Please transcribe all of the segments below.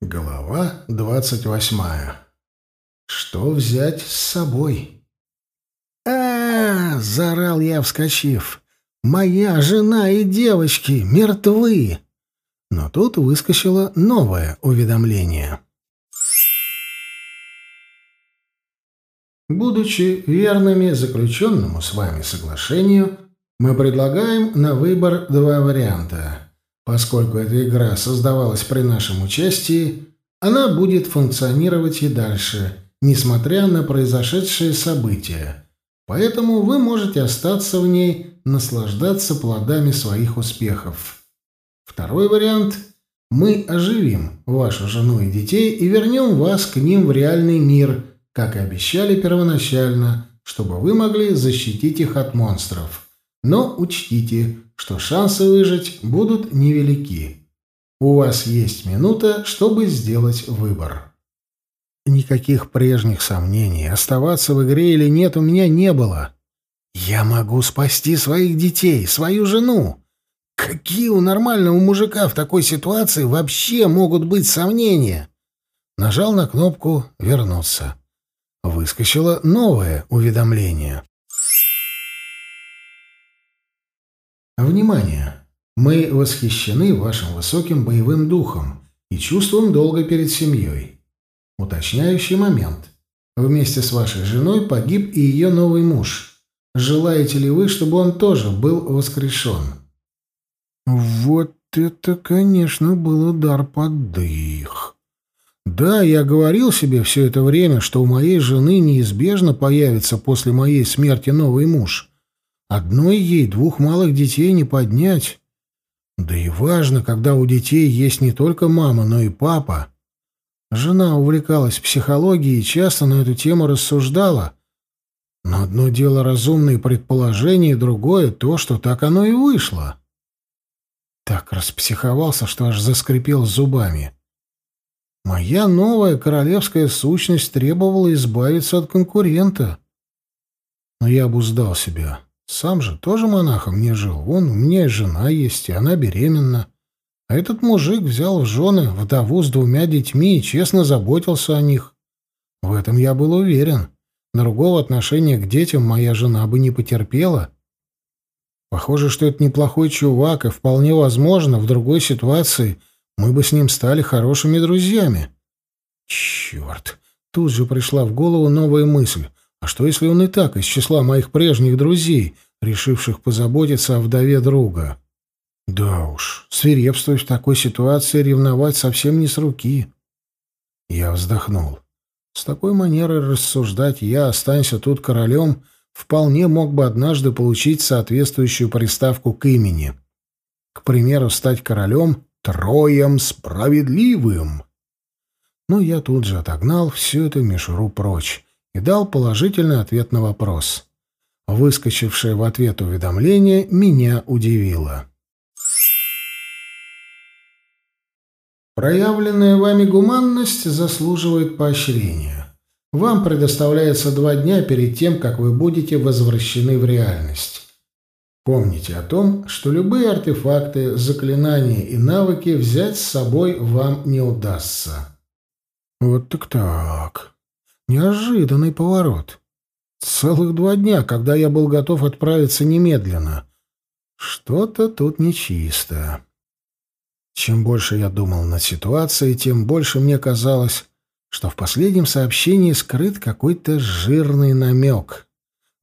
Глава двадцать восьмая. Что взять с собой? а, -а, заорал я, вскочив. «Моя жена и девочки мертвы!» Но тут выскочило новое уведомление. Будучи верными заключенному с вами соглашению, мы предлагаем на выбор два варианта — Поскольку эта игра создавалась при нашем участии, она будет функционировать и дальше, несмотря на произошедшие события. Поэтому вы можете остаться в ней, наслаждаться плодами своих успехов. Второй вариант – мы оживим вашу жену и детей и вернем вас к ним в реальный мир, как и обещали первоначально, чтобы вы могли защитить их от монстров. Но учтите, что шансы выжить будут невелики. У вас есть минута, чтобы сделать выбор. Никаких прежних сомнений, оставаться в игре или нет, у меня не было. Я могу спасти своих детей, свою жену. Какие у нормального мужика в такой ситуации вообще могут быть сомнения? Нажал на кнопку «Вернуться». Выскочило новое уведомление. Внимание! Мы восхищены вашим высоким боевым духом и чувством долга перед семьей. Уточняющий момент. Вместе с вашей женой погиб и ее новый муж. Желаете ли вы, чтобы он тоже был воскрешен? Вот это, конечно, был удар под дых. Да, я говорил себе все это время, что у моей жены неизбежно появится после моей смерти новый муж. Одной ей двух малых детей не поднять. Да и важно, когда у детей есть не только мама, но и папа. Жена увлекалась психологией и часто на эту тему рассуждала. Но одно дело разумные предположения, другое — то, что так оно и вышло. Так распсиховался, что аж заскрипел зубами. Моя новая королевская сущность требовала избавиться от конкурента. Но я обуздал себя. Сам же тоже монахом не жил. Вон, у меня и жена есть, и она беременна. А этот мужик взял в жены вдову с двумя детьми и честно заботился о них. В этом я был уверен. Другого отношения к детям моя жена бы не потерпела. Похоже, что это неплохой чувак, и вполне возможно, в другой ситуации мы бы с ним стали хорошими друзьями. Черт! Тут же пришла в голову новая мысль. А что, если он и так из числа моих прежних друзей, решивших позаботиться о вдове друга? Да уж, свирепствовать в такой ситуации ревновать совсем не с руки. Я вздохнул. С такой манерой рассуждать я, останься тут королем, вполне мог бы однажды получить соответствующую приставку к имени. К примеру, стать королем Троем Справедливым. Но я тут же отогнал всю эту мишуру прочь и дал положительный ответ на вопрос. Выскочившее в ответ уведомление меня удивило. Проявленная вами гуманность заслуживает поощрения. Вам предоставляется два дня перед тем, как вы будете возвращены в реальность. Помните о том, что любые артефакты, заклинания и навыки взять с собой вам не удастся. Вот так так. Неожиданный поворот. Целых два дня, когда я был готов отправиться немедленно. Что-то тут нечисто. Чем больше я думал над ситуацией, тем больше мне казалось, что в последнем сообщении скрыт какой-то жирный намек.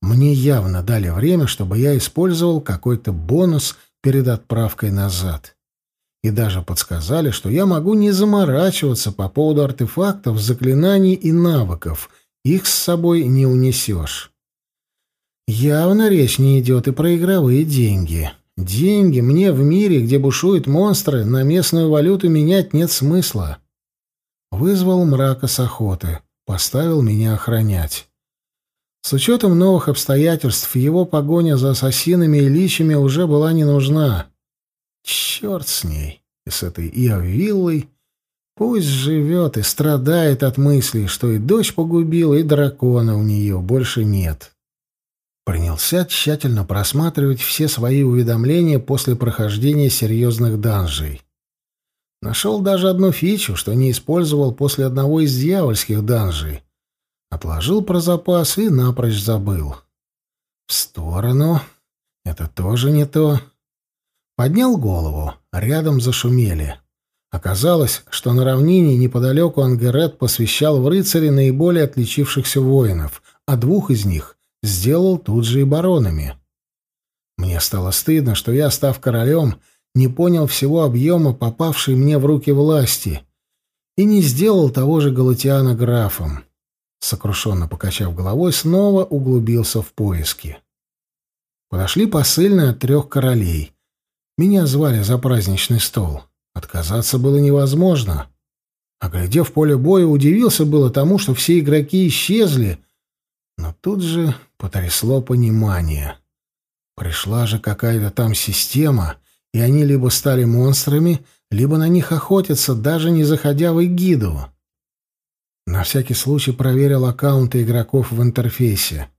Мне явно дали время, чтобы я использовал какой-то бонус перед отправкой назад и даже подсказали, что я могу не заморачиваться по поводу артефактов, заклинаний и навыков. Их с собой не унесешь. Явно речь не идет и про игровые деньги. Деньги мне в мире, где бушуют монстры, на местную валюту менять нет смысла. Вызвал мрака с охоты, поставил меня охранять. С учетом новых обстоятельств его погоня за ассасинами и личами уже была не нужна. Черт с ней, и с этой Иовиллой. Пусть живет и страдает от мысли, что и дочь погубила, и дракона у нее больше нет. Принялся тщательно просматривать все свои уведомления после прохождения серьезных данжей. Нашел даже одну фичу, что не использовал после одного из дьявольских данжей. Отложил про запас и напрочь забыл. В сторону. Это тоже не то. Поднял голову. Рядом зашумели. Оказалось, что на равнине неподалеку Ангерет посвящал в рыцари наиболее отличившихся воинов, а двух из них сделал тут же и баронами. Мне стало стыдно, что я, став королем, не понял всего объема попавшей мне в руки власти и не сделал того же Галатиана графом. Сокрушенно покачав головой, снова углубился в поиски. Подошли посыльные от трех королей. Меня звали за праздничный стол. Отказаться было невозможно. Оглядев поле боя, удивился было тому, что все игроки исчезли, но тут же потрясло понимание. Пришла же какая-то там система, и они либо стали монстрами, либо на них охотятся, даже не заходя в эгиду. На всякий случай проверил аккаунты игроков в интерфейсе.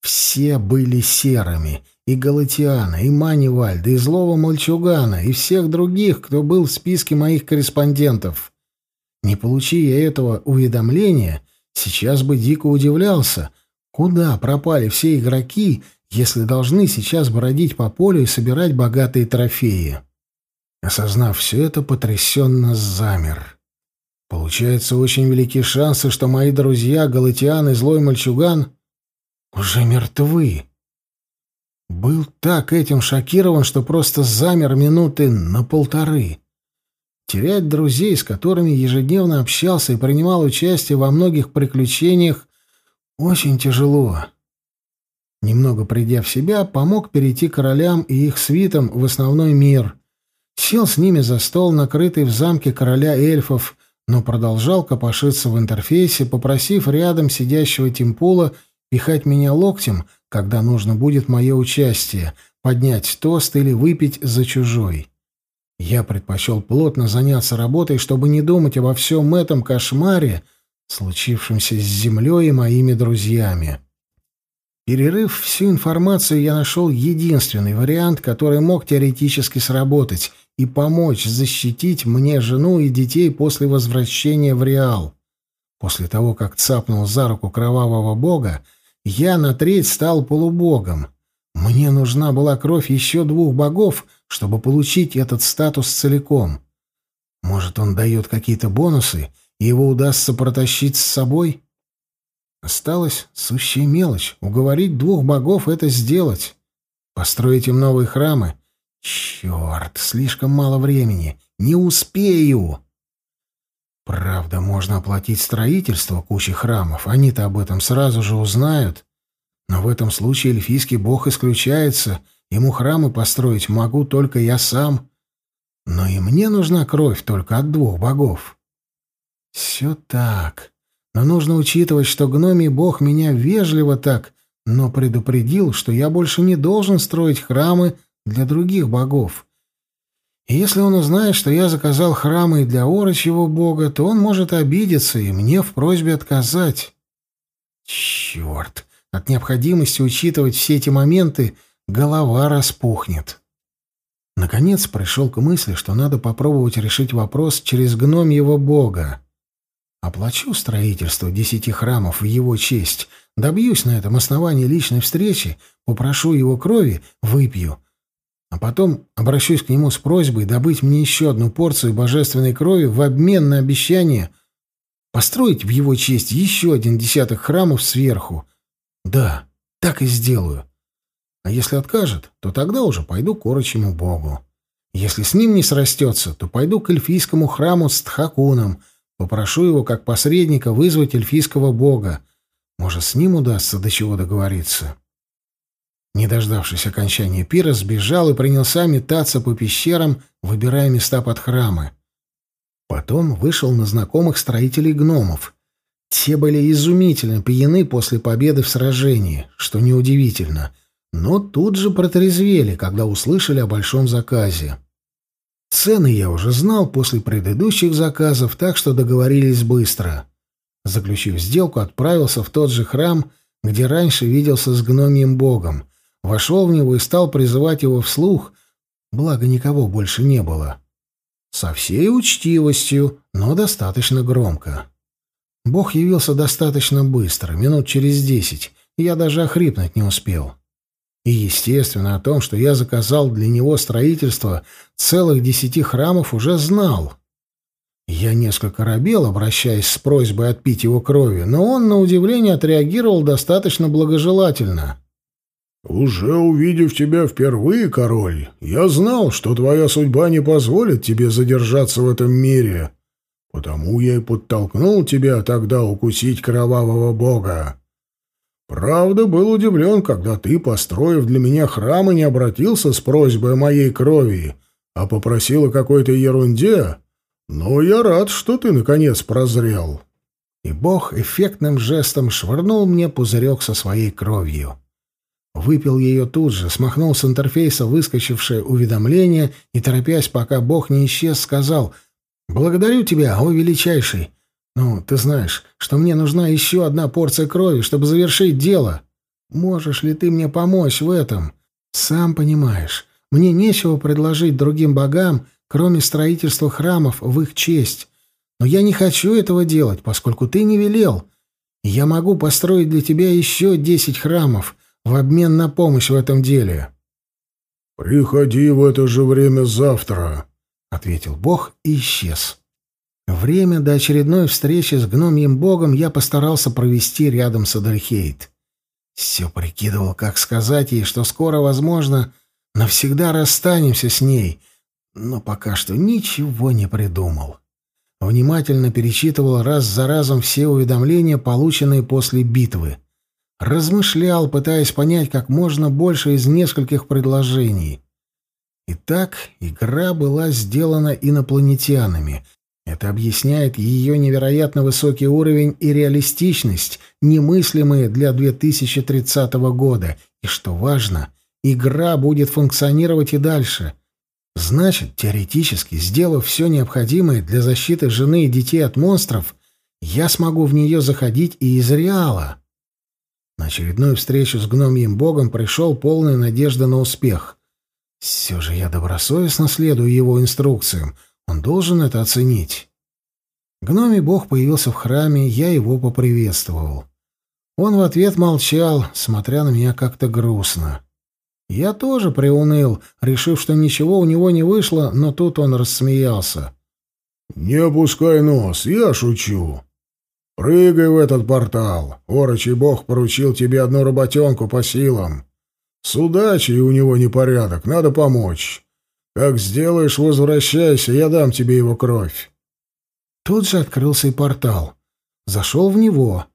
Все были серыми, и Галатиана, и Манивальда, и Злого Мальчугана, и всех других, кто был в списке моих корреспондентов. Не получи я этого уведомления, сейчас бы дико удивлялся, куда пропали все игроки, если должны сейчас бродить по полю и собирать богатые трофеи. Осознав все это, потрясенно замер. Получается, очень велики шансы, что мои друзья, Галатиан и Злой Мальчуган, уже мертвы. Был так этим шокирован, что просто замер минуты на полторы. Терять друзей, с которыми ежедневно общался и принимал участие во многих приключениях, очень тяжело. Немного придя в себя, помог перейти королям и их свитам в основной мир. Сел с ними за стол, накрытый в замке короля эльфов, но продолжал копошиться в интерфейсе, попросив рядом сидящего Тимпула пихать меня локтем, когда нужно будет мое участие, поднять тост или выпить за чужой. Я предпочел плотно заняться работой, чтобы не думать обо всем этом кошмаре, случившемся с землей и моими друзьями. Перерыв всю информацию, я нашел единственный вариант, который мог теоретически сработать и помочь защитить мне жену и детей после возвращения в Реал. После того, как цапнул за руку кровавого бога, я на треть стал полубогом. Мне нужна была кровь еще двух богов, чтобы получить этот статус целиком. Может, он дает какие-то бонусы, и его удастся протащить с собой? Осталась сущая мелочь — уговорить двух богов это сделать. Построить им новые храмы? Черт, слишком мало времени. Не успею! Правда, можно оплатить строительство кучи храмов, они-то об этом сразу же узнают. Но в этом случае эльфийский бог исключается, ему храмы построить могу только я сам. Но и мне нужна кровь только от двух богов. Все так. Но нужно учитывать, что гномий бог меня вежливо так, но предупредил, что я больше не должен строить храмы для других богов. И если он узнает, что я заказал храмы для орочьего бога, то он может обидеться и мне в просьбе отказать. Черт! От необходимости учитывать все эти моменты голова распухнет. Наконец пришел к мысли, что надо попробовать решить вопрос через гномьего бога. Оплачу строительство десяти храмов в его честь, добьюсь на этом основании личной встречи, попрошу его крови, выпью — а потом обращусь к нему с просьбой добыть мне еще одну порцию божественной крови в обмен на обещание построить в его честь еще один десяток храмов сверху. Да, так и сделаю. А если откажет, то тогда уже пойду к орочему богу. Если с ним не срастется, то пойду к эльфийскому храму с Тхакуном, попрошу его как посредника вызвать эльфийского бога. Может, с ним удастся до чего договориться. Не дождавшись окончания пира, сбежал и принялся метаться по пещерам, выбирая места под храмы. Потом вышел на знакомых строителей гномов. Те были изумительно пьяны после победы в сражении, что неудивительно, но тут же протрезвели, когда услышали о большом заказе. Цены я уже знал после предыдущих заказов, так что договорились быстро. Заключив сделку, отправился в тот же храм, где раньше виделся с гномием богом, вошел в него и стал призывать его вслух, благо никого больше не было. Со всей учтивостью, но достаточно громко. Бог явился достаточно быстро, минут через десять, я даже охрипнуть не успел. И, естественно, о том, что я заказал для него строительство целых десяти храмов, уже знал. Я несколько робел, обращаясь с просьбой отпить его крови, но он, на удивление, отреагировал достаточно благожелательно. «Уже увидев тебя впервые, король, я знал, что твоя судьба не позволит тебе задержаться в этом мире, потому я и подтолкнул тебя тогда укусить кровавого бога. Правда, был удивлен, когда ты, построив для меня храм, и не обратился с просьбой о моей крови, а попросил о какой-то ерунде, но я рад, что ты, наконец, прозрел». И бог эффектным жестом швырнул мне пузырек со своей кровью. Выпил ее тут же, смахнул с интерфейса выскочившее уведомление и, торопясь, пока бог не исчез, сказал «Благодарю тебя, о величайший! Ну, ты знаешь, что мне нужна еще одна порция крови, чтобы завершить дело. Можешь ли ты мне помочь в этом? Сам понимаешь, мне нечего предложить другим богам, кроме строительства храмов в их честь. Но я не хочу этого делать, поскольку ты не велел. Я могу построить для тебя еще десять храмов» в обмен на помощь в этом деле. «Приходи в это же время завтра», — ответил Бог и исчез. Время до очередной встречи с гномьим богом я постарался провести рядом с Адальхейт. Все прикидывал, как сказать ей, что скоро, возможно, навсегда расстанемся с ней, но пока что ничего не придумал. Внимательно перечитывал раз за разом все уведомления, полученные после битвы — размышлял, пытаясь понять как можно больше из нескольких предложений. Итак, игра была сделана инопланетянами. Это объясняет ее невероятно высокий уровень и реалистичность, немыслимые для 2030 года. И что важно, игра будет функционировать и дальше. Значит, теоретически, сделав все необходимое для защиты жены и детей от монстров, я смогу в нее заходить и из реала. На очередную встречу с гномьим богом пришел полная надежда на успех. Все же я добросовестно следую его инструкциям. Он должен это оценить. Гномий бог появился в храме, я его поприветствовал. Он в ответ молчал, смотря на меня как-то грустно. Я тоже приуныл, решив, что ничего у него не вышло, но тут он рассмеялся. «Не опускай нос, я шучу. Прыгай в этот портал. Орочий бог поручил тебе одну работенку по силам. С удачей у него непорядок, надо помочь. Как сделаешь, возвращайся, я дам тебе его кровь. Тут же открылся и портал. Зашел в него.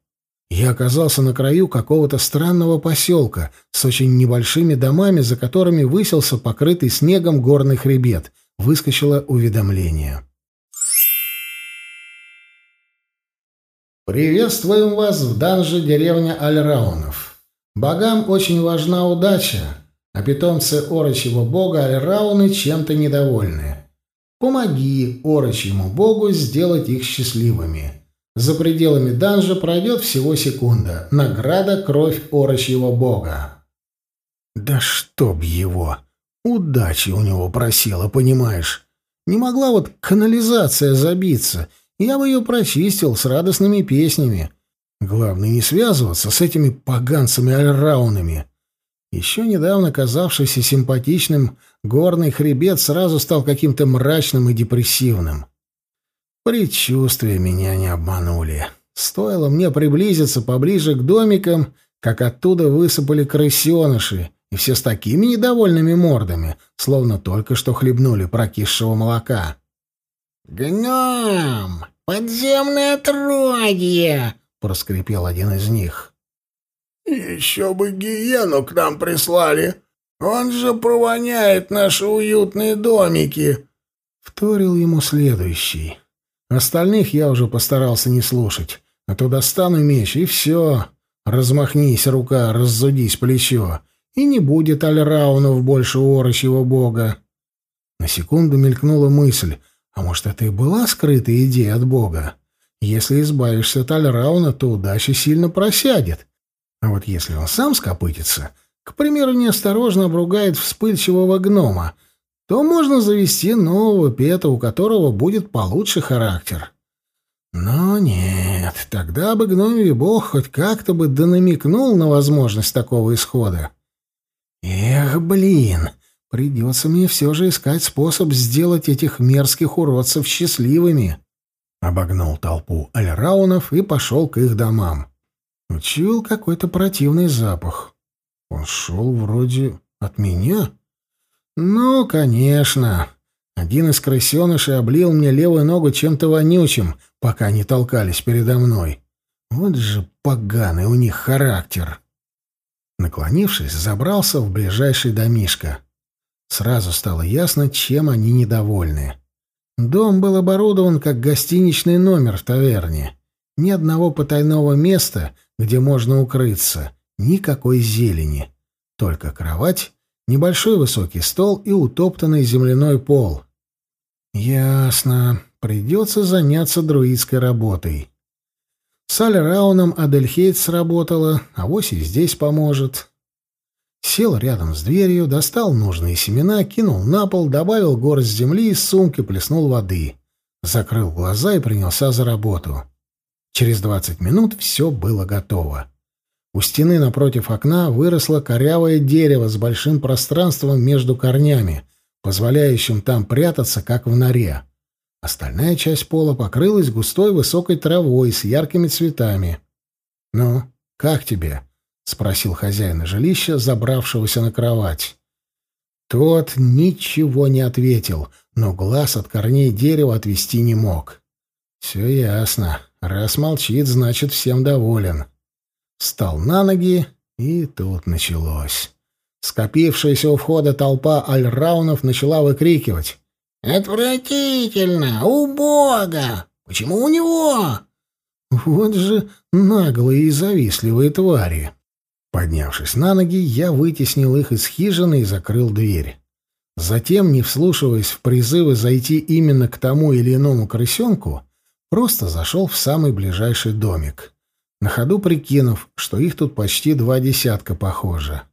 Я оказался на краю какого-то странного поселка с очень небольшими домами, за которыми высился покрытый снегом горный хребет. Выскочило уведомление. Приветствуем вас в данже деревня Альраунов. Богам очень важна удача, а питомцы орочьего бога Альрауны чем-то недовольны. Помоги орочьему богу сделать их счастливыми. За пределами данжа пройдет всего секунда. Награда кровь орочьего бога. Да чтоб его! Удачи у него просила, понимаешь? Не могла вот канализация забиться — я бы ее прочистил с радостными песнями. Главное не связываться с этими поганцами-альраунами. Еще недавно казавшийся симпатичным, горный хребет сразу стал каким-то мрачным и депрессивным. Предчувствия меня не обманули. Стоило мне приблизиться поближе к домикам, как оттуда высыпали крысеныши, и все с такими недовольными мордами, словно только что хлебнули прокисшего молока. «Гном! Подземное отродье!» — проскрипел один из них. «Еще бы гиену к нам прислали! Он же провоняет наши уютные домики!» — вторил ему следующий. Остальных я уже постарался не слушать, а то достану меч, и все. Размахнись, рука, раззудись плечо, и не будет Альраунов больше орочьего бога. На секунду мелькнула мысль — а может, это и была скрытая идея от Бога? Если избавишься от Альрауна, то удача сильно просядет. А вот если он сам скопытится, к примеру, неосторожно обругает вспыльчивого гнома, то можно завести нового пета, у которого будет получше характер. Но нет, тогда бы гномий бог хоть как-то бы донамекнул на возможность такого исхода. Эх, блин, придется мне все же искать способ сделать этих мерзких уродцев счастливыми. Обогнул толпу альраунов и пошел к их домам. Учуял какой-то противный запах. Он шел вроде от меня. Ну, конечно. Один из крысенышей облил мне левую ногу чем-то вонючим, пока они толкались передо мной. Вот же поганый у них характер. Наклонившись, забрался в ближайший домишко. Сразу стало ясно, чем они недовольны. Дом был оборудован как гостиничный номер в таверне. Ни одного потайного места, где можно укрыться, никакой зелени. Только кровать, небольшой высокий стол и утоптанный земляной пол. Ясно. Придется заняться друидской работой. С Альрауном Адельхейт сработала, а вось и здесь поможет. Сел рядом с дверью, достал нужные семена, кинул на пол, добавил горсть земли из сумки, плеснул воды. Закрыл глаза и принялся за работу. Через двадцать минут все было готово. У стены напротив окна выросло корявое дерево с большим пространством между корнями, позволяющим там прятаться, как в норе. Остальная часть пола покрылась густой высокой травой с яркими цветами. «Ну, как тебе?» — спросил хозяина жилища, забравшегося на кровать. Тот ничего не ответил, но глаз от корней дерева отвести не мог. «Все ясно. Раз молчит, значит, всем доволен». Встал на ноги, и тут началось. Скопившаяся у входа толпа альраунов начала выкрикивать. «Отвратительно! Убого! Почему у него?» Вот же наглые и завистливые твари. Поднявшись на ноги, я вытеснил их из хижины и закрыл дверь. Затем, не вслушиваясь в призывы зайти именно к тому или иному крысенку, просто зашел в самый ближайший домик, на ходу прикинув, что их тут почти два десятка, похоже.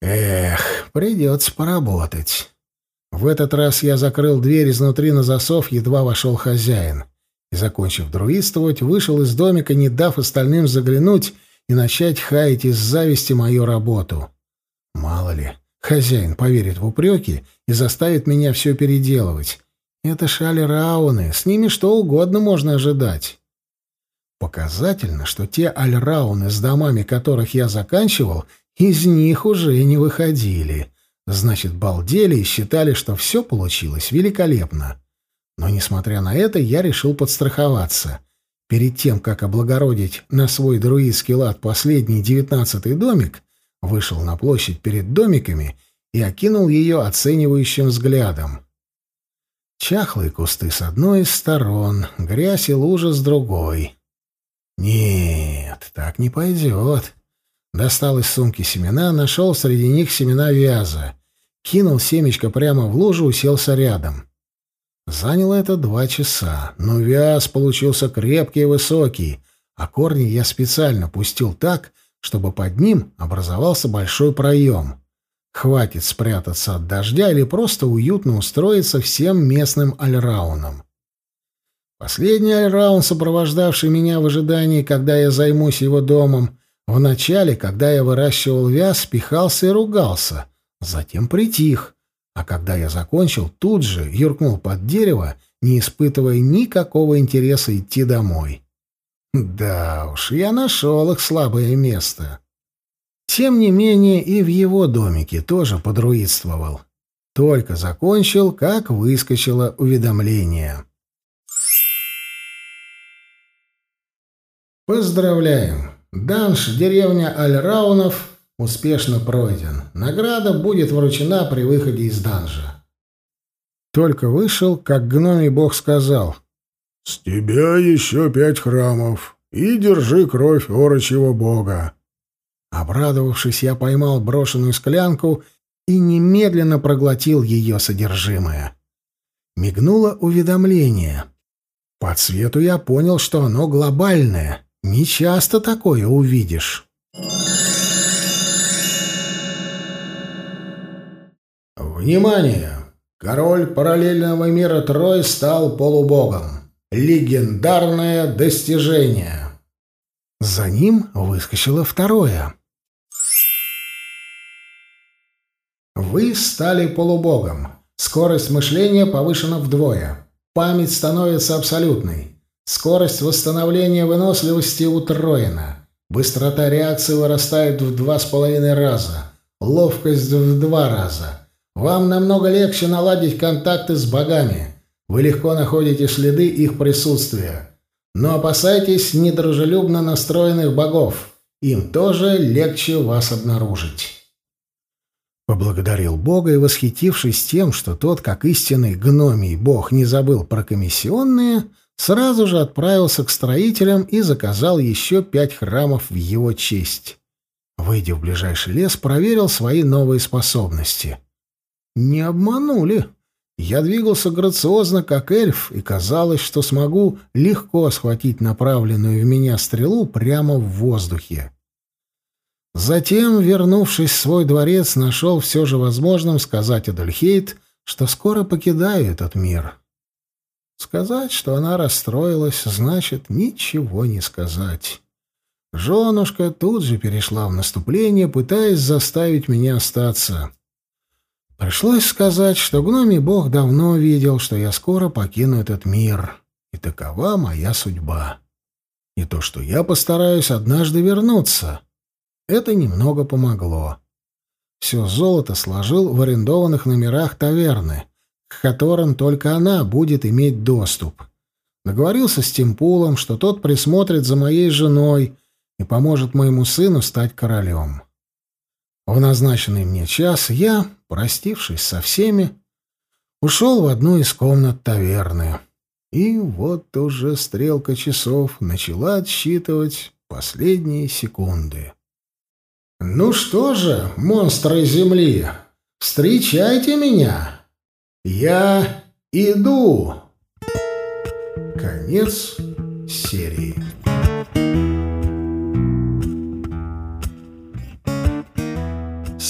Эх, придется поработать. В этот раз я закрыл дверь изнутри на засов, едва вошел хозяин. И, закончив друидствовать, вышел из домика, не дав остальным заглянуть и начать хаять из зависти мою работу. Мало ли, хозяин поверит в упреки и заставит меня все переделывать. Это шали рауны, с ними что угодно можно ожидать. Показательно, что те альрауны, с домами которых я заканчивал, из них уже не выходили. Значит, балдели и считали, что все получилось великолепно. Но, несмотря на это, я решил подстраховаться. Перед тем, как облагородить на свой друидский лад последний девятнадцатый домик, вышел на площадь перед домиками и окинул ее оценивающим взглядом. Чахлые кусты с одной из сторон, грязь и лужа с другой. Нет, так не пойдет. Достал из сумки семена, нашел среди них семена вяза кинул семечко прямо в лужу, уселся рядом. Заняло это два часа, но вяз получился крепкий и высокий, а корни я специально пустил так, чтобы под ним образовался большой проем. Хватит спрятаться от дождя или просто уютно устроиться всем местным альрауном. Последний альраун, сопровождавший меня в ожидании, когда я займусь его домом, вначале, когда я выращивал вяз, пихался и ругался — Затем притих, а когда я закончил, тут же юркнул под дерево, не испытывая никакого интереса идти домой. Да уж, я нашел их слабое место. Тем не менее, и в его домике тоже подруидствовал. Только закончил, как выскочило уведомление. Поздравляем! Данш, деревня Альраунов, успешно пройден. Награда будет вручена при выходе из данжа. Только вышел, как гномий бог сказал. «С тебя еще пять храмов, и держи кровь орочьего бога». Обрадовавшись, я поймал брошенную склянку и немедленно проглотил ее содержимое. Мигнуло уведомление. По цвету я понял, что оно глобальное. Не часто такое увидишь. Внимание! Король параллельного мира Трой стал полубогом. Легендарное достижение. За ним выскочило второе. Вы стали полубогом. Скорость мышления повышена вдвое. Память становится абсолютной. Скорость восстановления выносливости утроена. Быстрота реакции вырастает в два с половиной раза. Ловкость в два раза. Вам намного легче наладить контакты с богами. Вы легко находите следы их присутствия. Но опасайтесь недружелюбно настроенных богов. Им тоже легче вас обнаружить. Поблагодарил Бога и, восхитившись тем, что тот, как истинный гномий бог, не забыл про комиссионные, сразу же отправился к строителям и заказал еще пять храмов в его честь. Выйдя в ближайший лес, проверил свои новые способности. Не обманули. Я двигался грациозно, как эльф, и казалось, что смогу легко схватить направленную в меня стрелу прямо в воздухе. Затем, вернувшись в свой дворец, нашел все же возможным сказать Адельхейт, что скоро покидаю этот мир. Сказать, что она расстроилась, значит ничего не сказать. Женушка тут же перешла в наступление, пытаясь заставить меня остаться. Пришлось сказать, что гномий бог давно видел, что я скоро покину этот мир, и такова моя судьба. И то, что я постараюсь однажды вернуться — это немного помогло. Все золото сложил в арендованных номерах таверны, к которым только она будет иметь доступ. Договорился с Тимпулом, что тот присмотрит за моей женой и поможет моему сыну стать королем. В назначенный мне час я, простившись со всеми, ушел в одну из комнат таверны. И вот уже стрелка часов начала отсчитывать последние секунды. «Ну что же, монстры Земли, встречайте меня! Я иду!» Конец серии.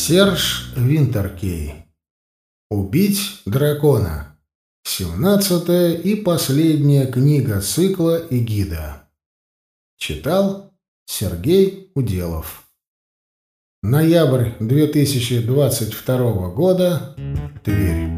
Серж Винтеркей. Убить дракона. Семнадцатая и последняя книга цикла «Эгида». Читал Сергей Уделов. Ноябрь 2022 года. Тверь.